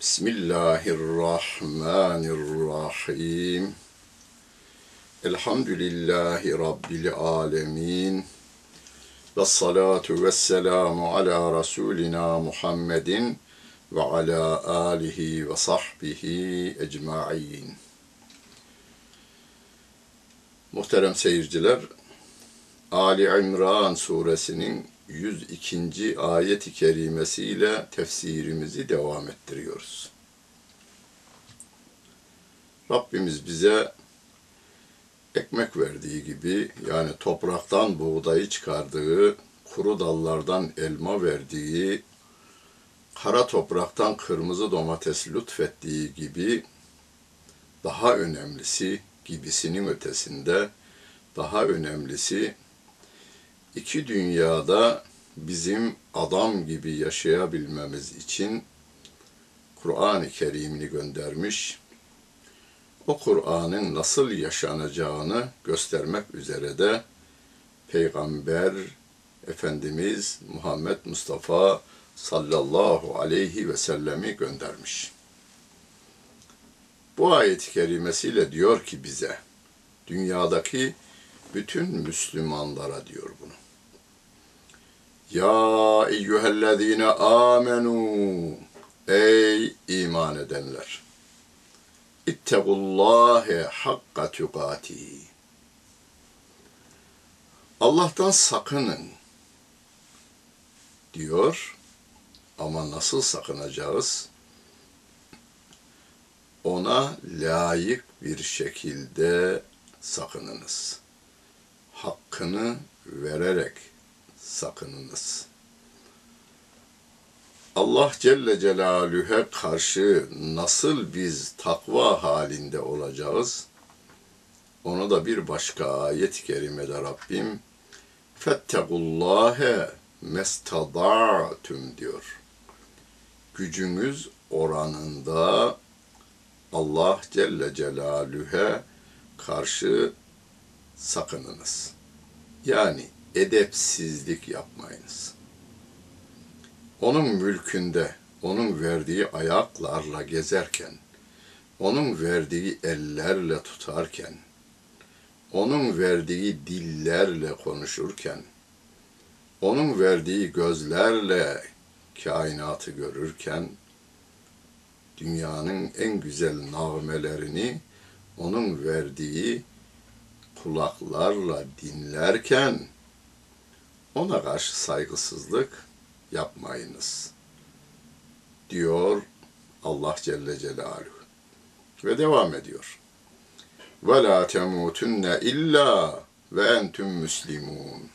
Bismillahirrahmanirrahim. Elhamdülillahi Rabbil alemin. Ve salatu ve selamu ala Resulina Muhammedin ve ala alihi ve sahbihi ecma'in. Muhterem seyirciler, Ali İmran suresinin 102. ayet-i kerimesiyle tefsirimizi devam ettiriyoruz. Rabbimiz bize ekmek verdiği gibi yani topraktan buğdayı çıkardığı, kuru dallardan elma verdiği, kara topraktan kırmızı domates lütfettiği gibi daha önemlisi gibisinin ötesinde daha önemlisi iki dünyada bizim adam gibi yaşayabilmemiz için Kur'an-ı Kerim'ini göndermiş. O Kur'an'ın nasıl yaşanacağını göstermek üzere de Peygamber Efendimiz Muhammed Mustafa sallallahu aleyhi ve sellemi göndermiş. Bu ayet-i kerimesiyle diyor ki bize, dünyadaki bütün Müslümanlara diyor bunu. Ya eyyühellezine amenu ey iman edenler. İttegullâhe hakka tükâti. Allah'tan sakının diyor ama nasıl sakınacağız? Ona layık bir şekilde sakınınız. Hakkını vererek sakınınız. Allah Celle Celaluhu'ya karşı nasıl biz takva halinde olacağız? Onu da bir başka ayet-i kerimede Rabbim Fettegullâhe mestada'tüm diyor. Gücümüz oranında Allah Celle Celaluhu'ya karşı sakınınız. Yani edepsizlik yapmayınız. Onun mülkünde, onun verdiği ayaklarla gezerken onun verdiği ellerle tutarken, onun verdiği dillerle konuşurken, onun verdiği gözlerle kainatı görürken, dünyanın en güzel nağmelerini onun verdiği kulaklarla dinlerken ona karşı saygısızlık yapmayınız diyor Allah Celle Celaluhu. Ve devam ediyor. Ve la temutunne illa ve entüm müslimun.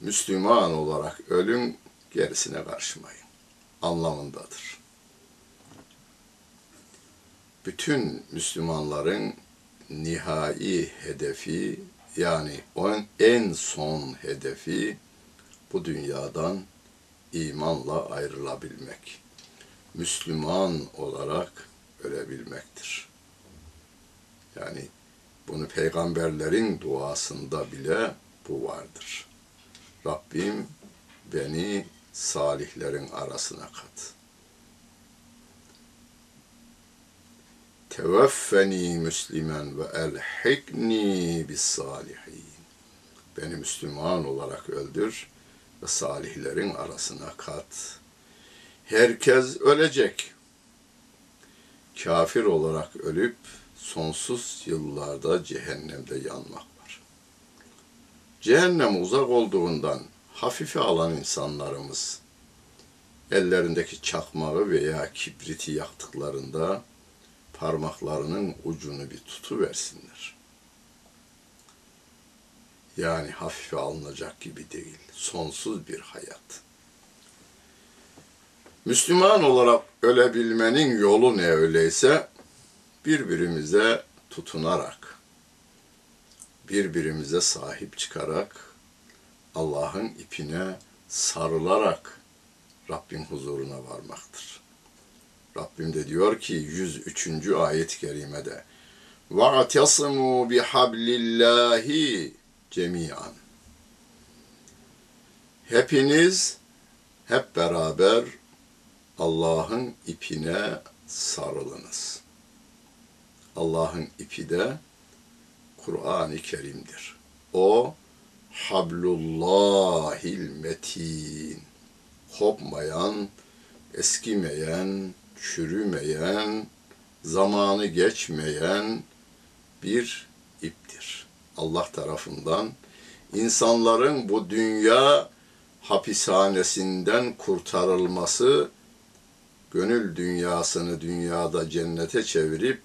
Müslüman olarak ölün, gerisine karışmayın anlamındadır. Bütün Müslümanların nihai hedefi yani en son hedefi bu dünyadan imanla ayrılabilmek. Müslüman olarak ölebilmektir. Yani bunu peygamberlerin duasında bile bu vardır. Rabbim beni salihlerin arasına kat. Teveffeni müslimen ve elhikni bis salihin. Beni Müslüman olarak öldür ve salihlerin arasına kat. Herkes ölecek. Kafir olarak ölüp sonsuz yıllarda cehennemde yanmak var. Cehennem uzak olduğundan hafife alan insanlarımız ellerindeki çakmağı veya kibriti yaktıklarında parmaklarının ucunu bir tutuversinler. Yani hafife alınacak gibi değil. Sonsuz bir hayat. Müslüman olarak ölebilmenin yolu ne öyleyse birbirimize tutunarak, birbirimize sahip çıkarak, Allah'ın ipine sarılarak Rabbin huzuruna varmaktır. Rabbim de diyor ki 103. ayet-i kerimede وَاَعْتَصِمُوا بِحَبْلِ اللّٰهِ cemiyan. Hepiniz hep beraber Allah'ın ipine sarılınız. Allah'ın ipi de Kur'an-ı Kerim'dir. O hablullahil metin. Kopmayan, eskimeyen, çürümeyen, zamanı geçmeyen bir iptir. Allah tarafından insanların bu dünya hapishanesinden kurtarılması, gönül dünyasını dünyada cennete çevirip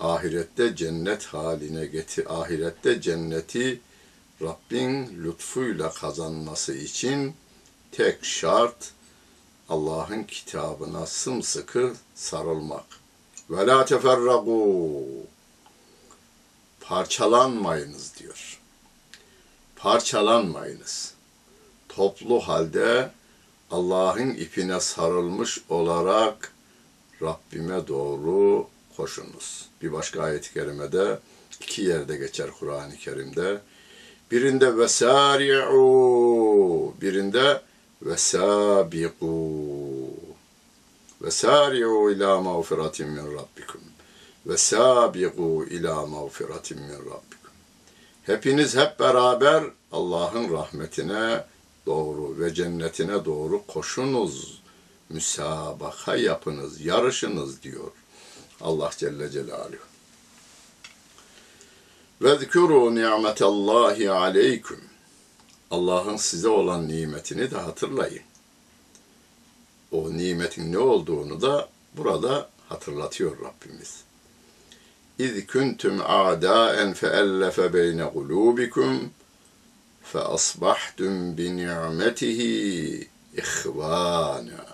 ahirette cennet haline getir, ahirette cenneti Rabbin lütfuyla kazanması için tek şart Allah'ın kitabına sımsıkı sarılmak. Ve la teferragu parçalanmayınız diyor. Parçalanmayınız. Toplu halde Allah'ın ipine sarılmış olarak Rabbime doğru koşunuz. Bir başka ayet-i kerimede iki yerde geçer Kur'an-ı Kerim'de. Birinde vesari'u, birinde vesabiqu. Vesari'u ila mağfiratin min rabbikum. Vesabiqu ila mağfiratin min rabbikum. Hepiniz hep beraber Allah'ın rahmetine doğru ve cennetine doğru koşunuz. Müsabaka yapınız, yarışınız diyor Allah Celle Celaluhu. Vezkuru ni'metallahi aleyküm. Allah'ın size olan nimetini de hatırlayın. O nimetin ne olduğunu da burada hatırlatıyor Rabbimiz. İz kuntum a'daen feellefe beyne kulubikum fe asbahtum bi ni'metihi ihvana.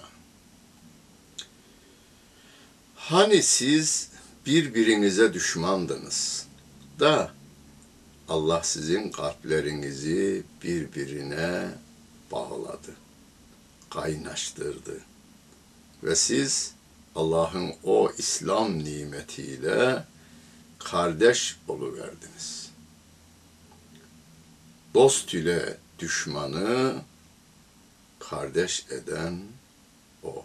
Hani siz birbirinize düşmandınız da Allah sizin kalplerinizi birbirine bağladı, kaynaştırdı. Ve siz Allah'ın o İslam nimetiyle kardeş oluverdiniz. Dost ile düşmanı kardeş eden o.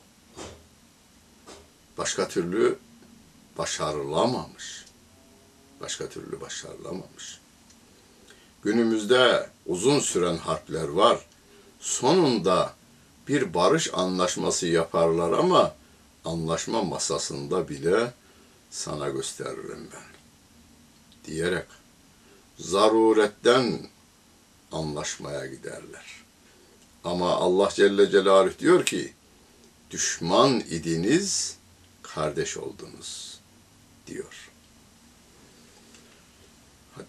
Başka türlü başarılamamış. Başka türlü başarılamamış. Günümüzde uzun süren harpler var. Sonunda bir barış anlaşması yaparlar ama anlaşma masasında bile sana gösteririm ben diyerek zaruretten anlaşmaya giderler. Ama Allah Celle Celaluhu diyor ki düşman idiniz kardeş oldunuz diyor.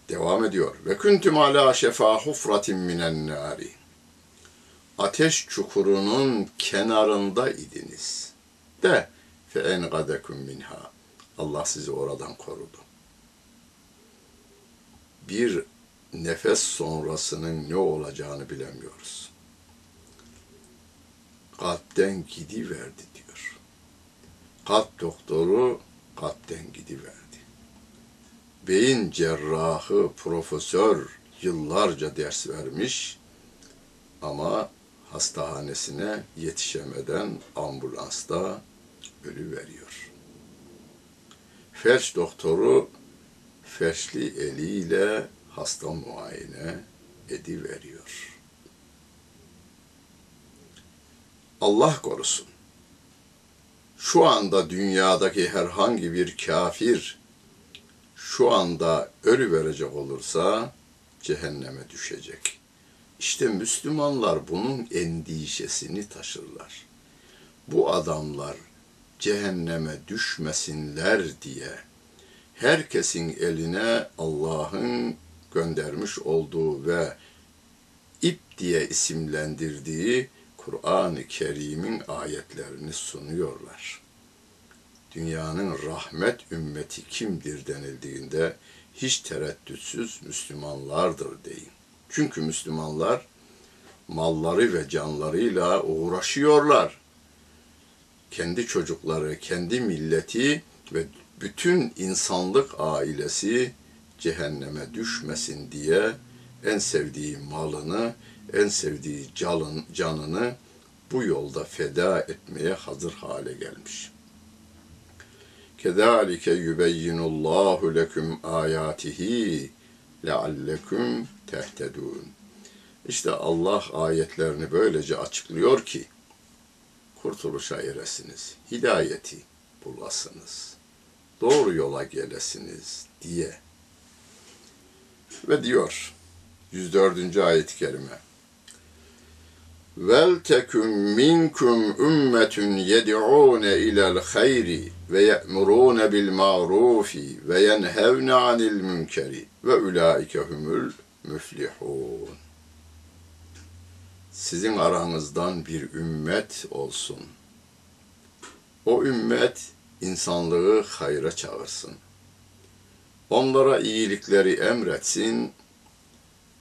Devam ediyor. Ve kuntum ala şefa hufratin minen nari. Ateş çukurunun kenarında idiniz. De fe engadekum minha. Allah sizi oradan korudu. Bir nefes sonrasının ne olacağını bilemiyoruz. Kalpten gidiverdi diyor. Kalp doktoru kalpten gidiverdi. Beyin cerrahı, profesör yıllarca ders vermiş ama hastahanesine yetişemeden ambulansta ölü veriyor. Felç doktoru felçli eliyle hasta muayene ediveriyor. Allah korusun. Şu anda dünyadaki herhangi bir kafir şu anda ölü verecek olursa cehenneme düşecek. İşte Müslümanlar bunun endişesini taşırlar. Bu adamlar cehenneme düşmesinler diye herkesin eline Allah'ın göndermiş olduğu ve ip diye isimlendirdiği Kur'an-ı Kerim'in ayetlerini sunuyorlar. Dünyanın rahmet ümmeti kimdir denildiğinde hiç tereddütsüz Müslümanlardır deyin. Çünkü Müslümanlar malları ve canlarıyla uğraşıyorlar. Kendi çocukları, kendi milleti ve bütün insanlık ailesi cehenneme düşmesin diye en sevdiği malını, en sevdiği canın, canını bu yolda feda etmeye hazır hale gelmiş. Kedalike yubeyyinullahu leküm ayatihi leallekum tehtedun. İşte Allah ayetlerini böylece açıklıyor ki kurtuluşa eresiniz, hidayeti bulasınız, doğru yola gelesiniz diye. Ve diyor 104. ayet-i kerime. Vel tekun minkum ümmetun yed'un ila'l hayri ve ye'murun bil ma'rufi ve yenhevn anil münkeri ve ulaike humul müflihun. Sizin aranızdan bir ümmet olsun. O ümmet insanlığı hayra çağırsın. Onlara iyilikleri emretsin,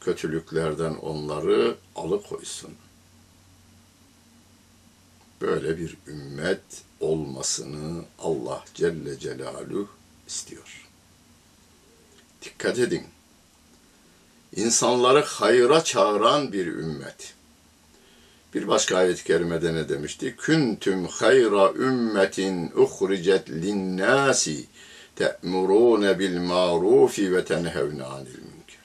kötülüklerden onları alıkoysun. Böyle bir ümmet olmasını Allah Celle Celaluhu istiyor. Dikkat edin. İnsanları hayra çağıran bir ümmet. Bir başka ayet-i kerimede ne demişti? Küntüm hayra ümmetin uhricet linnâsi te'murûne bil ma'rufi ve tenhevne anil münker.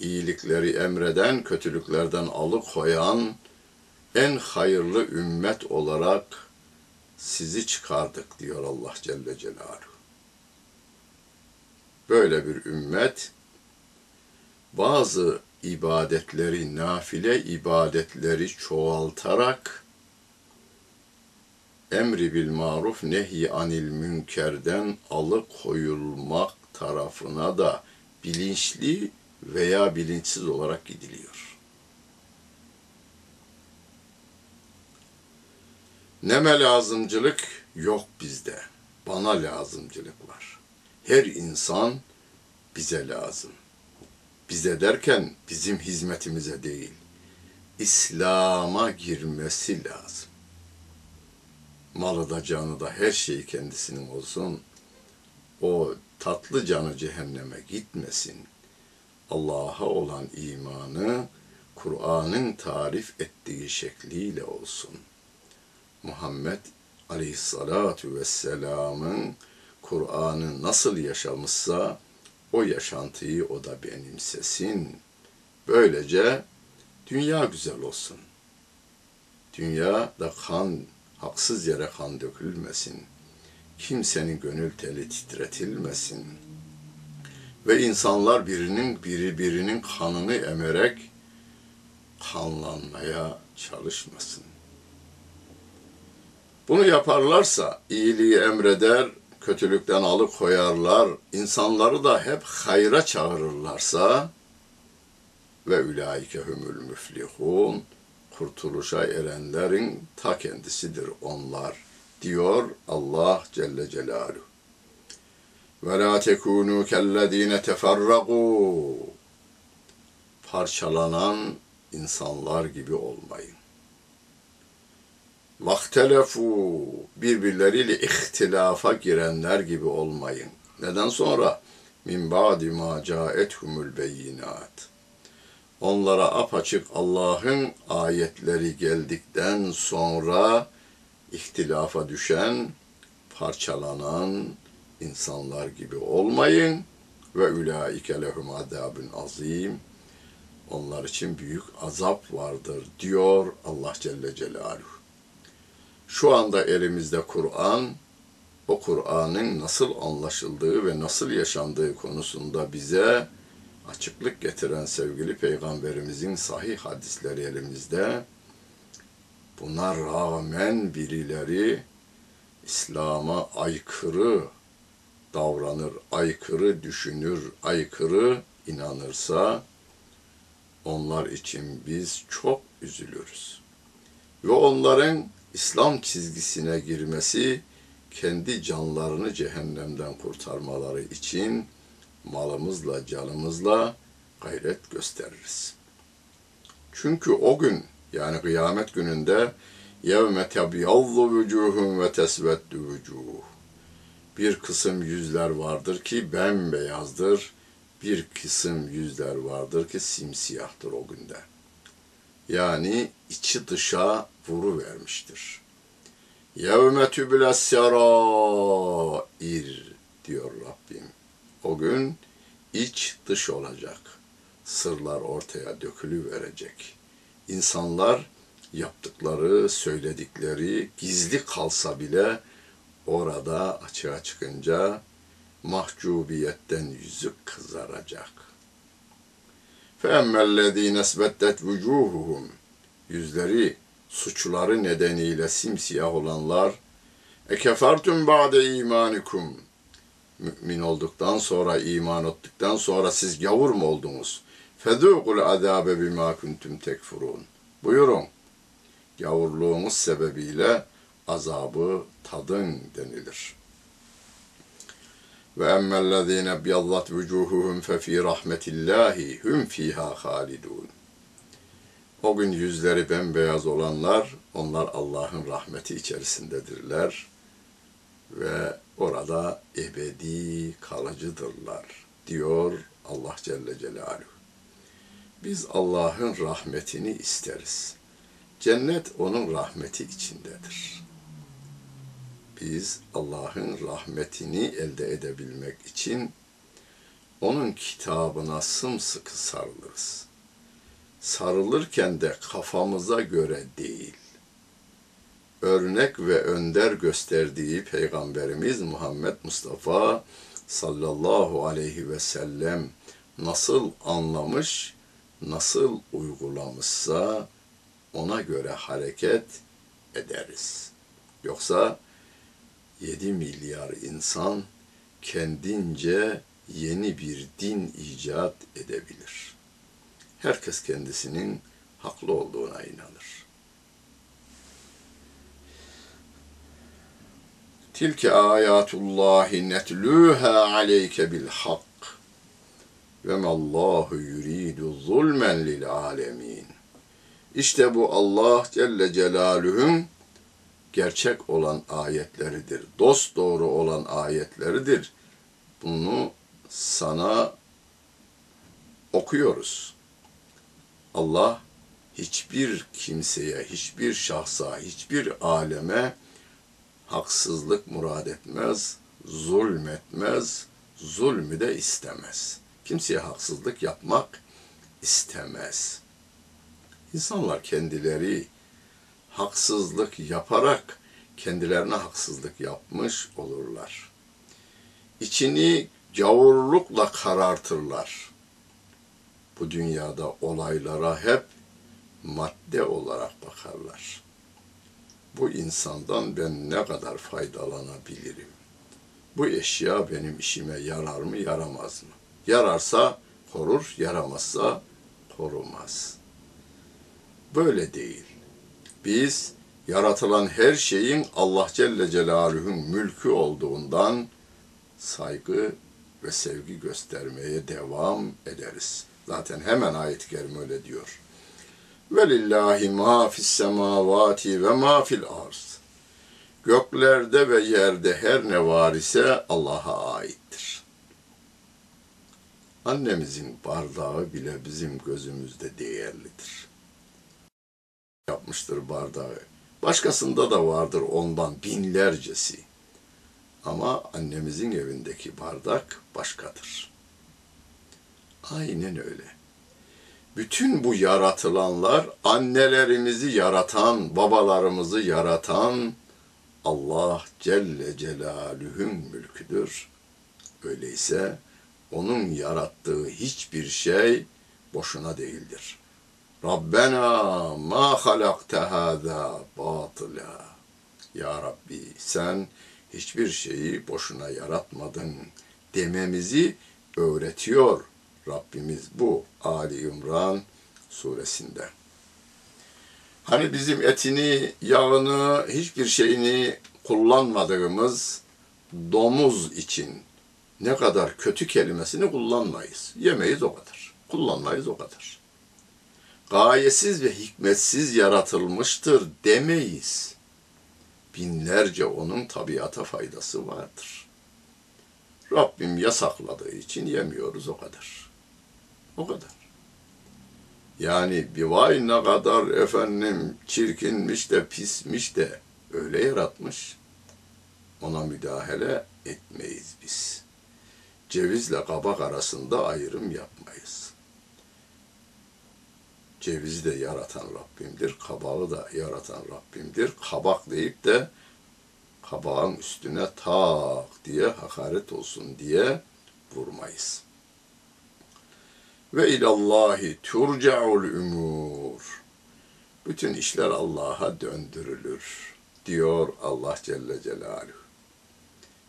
İyilikleri emreden, kötülüklerden alıkoyan en hayırlı ümmet olarak sizi çıkardık diyor Allah Celle Celaluhu. Böyle bir ümmet bazı ibadetleri, nafile ibadetleri çoğaltarak emri bil maruf nehi anil münkerden alıkoyulmak tarafına da bilinçli veya bilinçsiz olarak gidiliyor. Neme lazımcılık yok bizde. Bana lazımcılık var. Her insan bize lazım. Bize derken bizim hizmetimize değil. İslam'a girmesi lazım. Malı da canı da her şeyi kendisinin olsun. O tatlı canı cehenneme gitmesin. Allah'a olan imanı Kur'an'ın tarif ettiği şekliyle olsun. Muhammed aleyhissalatu vesselamın Kur'an'ı nasıl yaşamışsa o yaşantıyı o da benimsesin. Böylece dünya güzel olsun. Dünyada kan, haksız yere kan dökülmesin. Kimsenin gönül teli titretilmesin. Ve insanlar birinin biri birinin kanını emerek kanlanmaya çalışmasın. Bunu yaparlarsa iyiliği emreder, kötülükten alıkoyarlar, insanları da hep hayra çağırırlarsa ve ülaike humul müflihun kurtuluşa erenlerin ta kendisidir onlar diyor Allah Celle Celaluhu. Ve la tekunu kellezine teferragu parçalanan insanlar gibi olmayın. Vaktelefu birbirleriyle ihtilafa girenler gibi olmayın. Neden sonra? Min ba'di ma caethumul beyinat. Onlara apaçık Allah'ın ayetleri geldikten sonra ihtilafa düşen, parçalanan insanlar gibi olmayın. Ve ulaike lehum azabun azim. Onlar için büyük azap vardır diyor Allah Celle Celaluhu. Şu anda elimizde Kur'an, o Kur'an'ın nasıl anlaşıldığı ve nasıl yaşandığı konusunda bize açıklık getiren sevgili Peygamberimizin sahih hadisleri elimizde. Buna rağmen birileri İslam'a aykırı davranır, aykırı düşünür, aykırı inanırsa onlar için biz çok üzülürüz. Ve onların İslam çizgisine girmesi kendi canlarını cehennemden kurtarmaları için malımızla, canımızla gayret gösteririz. Çünkü o gün yani kıyamet gününde yevme tebyallu vücuhum ve tesveddu vücuh. Bir kısım yüzler vardır ki bembeyazdır, bir kısım yüzler vardır ki simsiyahtır o günde. Yani içi dışa vuru vermiştir. Yevme tübüles serair diyor Rabbim. O gün iç dış olacak. Sırlar ortaya dökülü verecek. İnsanlar yaptıkları, söyledikleri gizli kalsa bile orada açığa çıkınca mahcubiyetten yüzü kızaracak. فَاَمَّا الَّذ۪ينَ اسْبَتَّتْ وُجُوهُهُمْ Yüzleri suçları nedeniyle simsiyah olanlar ekefertüm ba'de imanikum mümin olduktan sonra iman ettikten sonra siz gavur mu oldunuz? Fedûkul azâbe bimâ kuntum tekfurun. Buyurun. Gavurluğumuz sebebiyle azabı tadın denilir. Ve emmellezîne biyallat vücûhuhum fe fî rahmetillâhi hum fîhâ halidûn. O gün yüzleri bembeyaz olanlar, onlar Allah'ın rahmeti içerisindedirler ve orada ebedi kalıcıdırlar diyor Allah Celle Celaluhu. Biz Allah'ın rahmetini isteriz. Cennet onun rahmeti içindedir. Biz Allah'ın rahmetini elde edebilmek için onun kitabına sımsıkı sarılırız. Sarılırken de kafamıza göre değil, örnek ve önder gösterdiği Peygamberimiz Muhammed Mustafa sallallahu aleyhi ve sellem nasıl anlamış, nasıl uygulamışsa ona göre hareket ederiz. Yoksa 7 milyar insan kendince yeni bir din icat edebilir. Herkes kendisinin haklı olduğuna inanır. Tilke ayatullahi netluha aleyke bil hak ve mallahu yuridu zulmen lil alemin. İşte bu Allah Celle Celaluhu'nun gerçek olan ayetleridir. Dost doğru olan ayetleridir. Bunu sana okuyoruz. Allah hiçbir kimseye, hiçbir şahsa, hiçbir aleme haksızlık murad etmez, zulmetmez, zulmü de istemez. Kimseye haksızlık yapmak istemez. İnsanlar kendileri haksızlık yaparak kendilerine haksızlık yapmış olurlar. İçini gavurlukla karartırlar. Bu dünyada olaylara hep madde olarak bakarlar. Bu insandan ben ne kadar faydalanabilirim? Bu eşya benim işime yarar mı, yaramaz mı? Yararsa korur, yaramazsa korumaz. Böyle değil. Biz yaratılan her şeyin Allah Celle Celaluhu'nun mülkü olduğundan saygı ve sevgi göstermeye devam ederiz. Zaten hemen ayet-i kerime öyle diyor. Velillahi ma fis semavati ve ma fil arz. Göklerde ve yerde her ne var ise Allah'a aittir. Annemizin bardağı bile bizim gözümüzde değerlidir. Yapmıştır bardağı. Başkasında da vardır ondan binlercesi. Ama annemizin evindeki bardak başkadır. Aynen öyle. Bütün bu yaratılanlar annelerimizi yaratan, babalarımızı yaratan Allah Celle Celaluhu'nun mülküdür. Öyleyse onun yarattığı hiçbir şey boşuna değildir. Rabbena ma halakte hâzâ batıla. Ya Rabbi sen hiçbir şeyi boşuna yaratmadın dememizi öğretiyor Rabbimiz bu Ali İmran suresinde. Hani bizim etini, yağını, hiçbir şeyini kullanmadığımız domuz için ne kadar kötü kelimesini kullanmayız. Yemeyiz o kadar. Kullanmayız o kadar. Gayesiz ve hikmetsiz yaratılmıştır demeyiz. Binlerce onun tabiata faydası vardır. Rabbim yasakladığı için yemiyoruz o kadar. O kadar. Yani bir vay ne kadar efendim çirkinmiş de pismiş de öyle yaratmış. Ona müdahale etmeyiz biz. Cevizle kabak arasında ayrım yapmayız. Cevizi de yaratan Rabbimdir, kabağı da yaratan Rabbimdir. Kabak deyip de kabağın üstüne tak diye hakaret olsun diye vurmayız. Ve ilallahi turca'ul umur. Bütün işler Allah'a döndürülür diyor Allah Celle Celaluhu.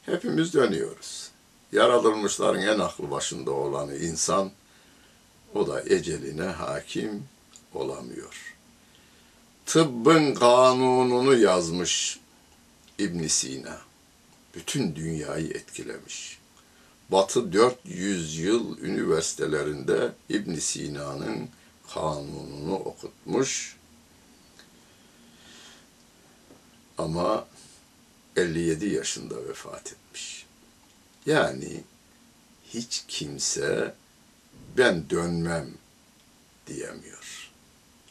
Hepimiz dönüyoruz. Yaratılmışların en aklı başında olanı insan, o da eceline hakim olamıyor. Tıbbın kanununu yazmış İbn Sina. Bütün dünyayı etkilemiş. Batı 400 yıl üniversitelerinde İbn Sina'nın kanununu okutmuş. Ama 57 yaşında vefat etmiş. Yani hiç kimse ben dönmem diyemiyor.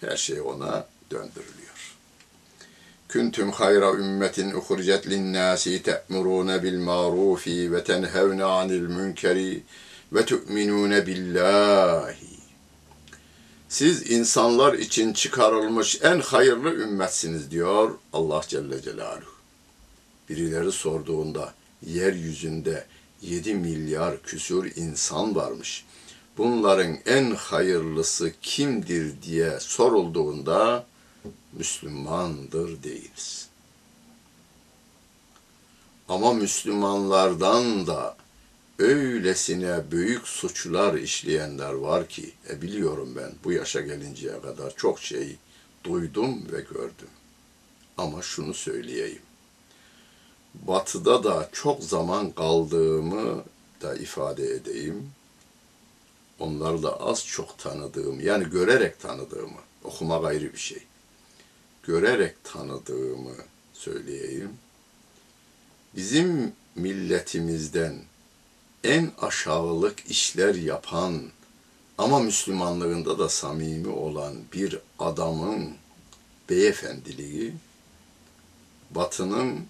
Her şey ona döndürülüyor. Uhricet linnâsi te'murûne bil ma'rufi ve tenhevne anil münkeri ve tu'minûne billahi. Siz insanlar için çıkarılmış en hayırlı ümmetsiniz diyor Allah Celle Celaluhu. Birileri sorduğunda yeryüzünde 7 milyar küsur insan varmış. Bunların en hayırlısı kimdir diye sorulduğunda Müslümandır değiliz. Ama Müslümanlardan da öylesine büyük suçlar işleyenler var ki, e biliyorum ben bu yaşa gelinceye kadar çok şey duydum ve gördüm. Ama şunu söyleyeyim. Batı'da da çok zaman kaldığımı da ifade edeyim. Onları da az çok tanıdığım, yani görerek tanıdığımı, okuma ayrı bir şey görerek tanıdığımı söyleyeyim. Bizim milletimizden en aşağılık işler yapan ama Müslümanlığında da samimi olan bir adamın beyefendiliği Batı'nın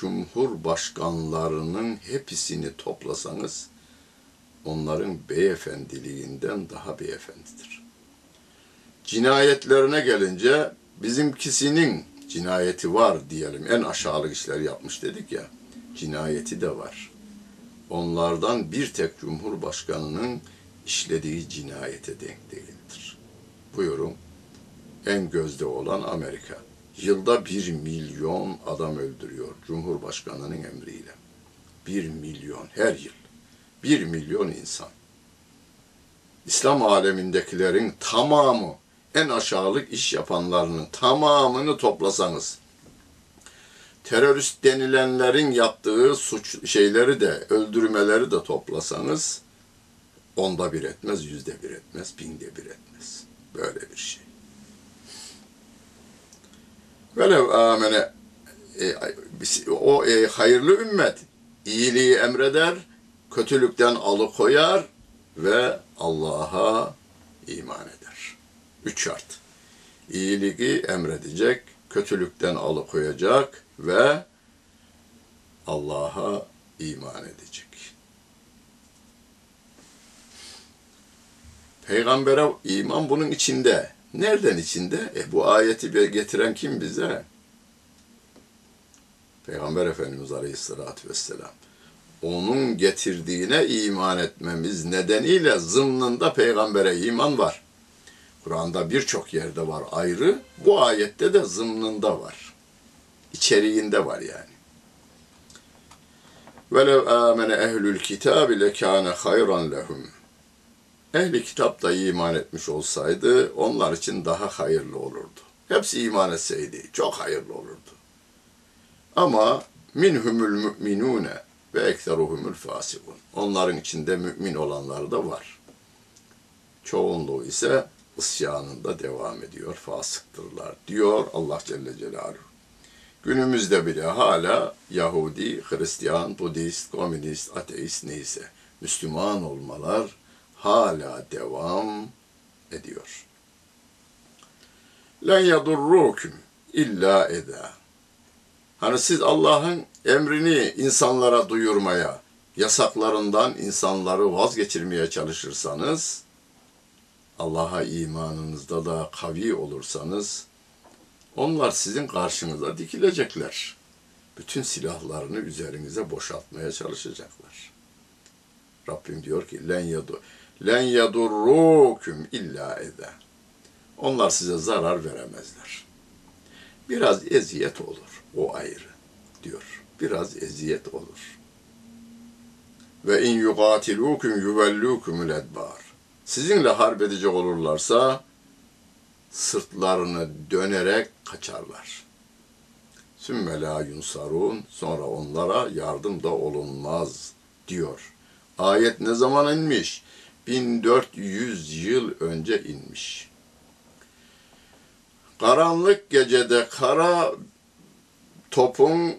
cumhurbaşkanlarının hepsini toplasanız onların beyefendiliğinden daha beyefendidir. Cinayetlerine gelince bizimkisinin cinayeti var diyelim. En aşağılık işler yapmış dedik ya. Cinayeti de var. Onlardan bir tek cumhurbaşkanının işlediği cinayete denk değildir. Buyurun. En gözde olan Amerika. Yılda bir milyon adam öldürüyor Cumhurbaşkanının emriyle. Bir milyon her yıl. Bir milyon insan. İslam alemindekilerin tamamı en aşağılık iş yapanlarının tamamını toplasanız terörist denilenlerin yaptığı suç şeyleri de öldürmeleri de toplasanız onda bir etmez, yüzde bir etmez, binde bir etmez. Böyle bir şey. Velev amene e, o e, hayırlı ümmet iyiliği emreder, kötülükten alıkoyar ve Allah'a iman eder. Üç şart. İyiliği emredecek, kötülükten alıkoyacak ve Allah'a iman edecek. Peygambere iman bunun içinde. Nereden içinde? E bu ayeti getiren kim bize? Peygamber Efendimiz Aleyhisselatü Vesselam. Onun getirdiğine iman etmemiz nedeniyle zımnında peygambere iman var. Kur'an'da birçok yerde var ayrı. Bu ayette de zımnında var. İçeriğinde var yani. وَلَوْ آمَنَ اَهْلُ الْكِتَابِ لَكَانَ خَيْرًا لَهُمْ Ehli kitap da iman etmiş olsaydı onlar için daha hayırlı olurdu. Hepsi iman etseydi çok hayırlı olurdu. Ama minhumul müminune ve ekseruhumul fasikun. Onların içinde mümin olanlar da var. Çoğunluğu ise isyanında devam ediyor, fasıktırlar diyor Allah Celle Celaluhu. Günümüzde bile hala Yahudi, Hristiyan, Budist, Komünist, Ateist neyse Müslüman olmalar hala devam ediyor. Len yadurrukum illa eda. Hani siz Allah'ın emrini insanlara duyurmaya, yasaklarından insanları vazgeçirmeye çalışırsanız, Allah'a imanınızda da kavi olursanız, onlar sizin karşınıza dikilecekler. Bütün silahlarını üzerinize boşaltmaya çalışacaklar. Rabbim diyor ki, len yadu len yadurrukum illa eda. Onlar size zarar veremezler. Biraz eziyet olur, o ayrı diyor. Biraz eziyet olur. Ve in yugatilukum yuvellukumul edbar. Sizinle harp edecek olurlarsa sırtlarını dönerek kaçarlar. Sümme la yunsarun sonra onlara yardım da olunmaz diyor. Ayet ne zaman inmiş? 1400 yıl önce inmiş. Karanlık gecede kara topun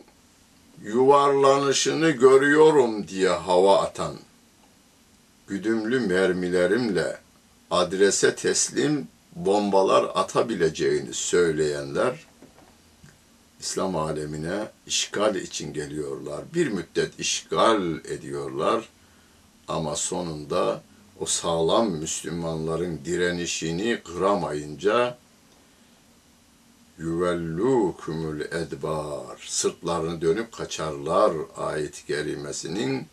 yuvarlanışını görüyorum diye hava atan, güdümlü mermilerimle adrese teslim bombalar atabileceğini söyleyenler, İslam alemine işgal için geliyorlar. Bir müddet işgal ediyorlar ama sonunda o sağlam Müslümanların direnişini kıramayınca yüvellûkümül edbar sırtlarını dönüp kaçarlar ayet-i kerimesinin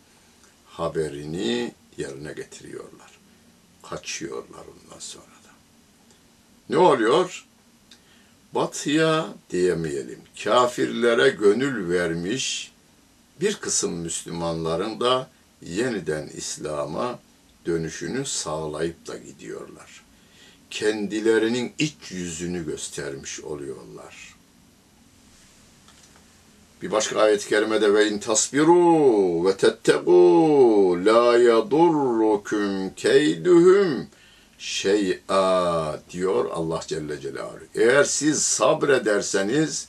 haberini yerine getiriyorlar. Kaçıyorlar ondan sonra da. Ne oluyor? Batıya diyemeyelim. Kafirlere gönül vermiş bir kısım Müslümanların da yeniden İslam'a dönüşünü sağlayıp da gidiyorlar. Kendilerinin iç yüzünü göstermiş oluyorlar. Bir başka ayet-i kerimede ve in tasbiru ve tettegu la yadurrukum keyduhum şey'a diyor Allah Celle Celaluhu. Eğer siz sabrederseniz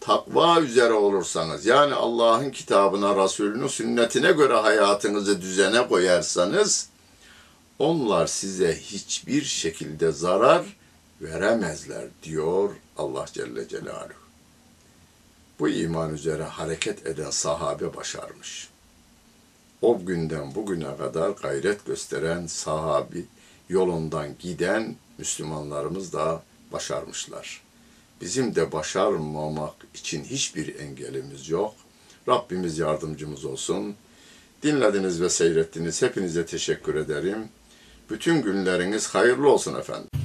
takva üzere olursanız yani Allah'ın kitabına, Resulünün sünnetine göre hayatınızı düzene koyarsanız onlar size hiçbir şekilde zarar veremezler diyor Allah Celle Celaluhu. Bu iman üzere hareket eden sahabe başarmış. O günden bugüne kadar gayret gösteren sahabi yolundan giden Müslümanlarımız da başarmışlar. Bizim de başarmamak için hiçbir engelimiz yok. Rabbimiz yardımcımız olsun. Dinlediniz ve seyrettiniz. Hepinize teşekkür ederim. Bütün günleriniz hayırlı olsun efendim.